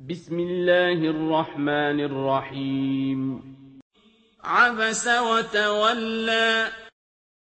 بسم الله الرحمن الرحيم. عبس وتولى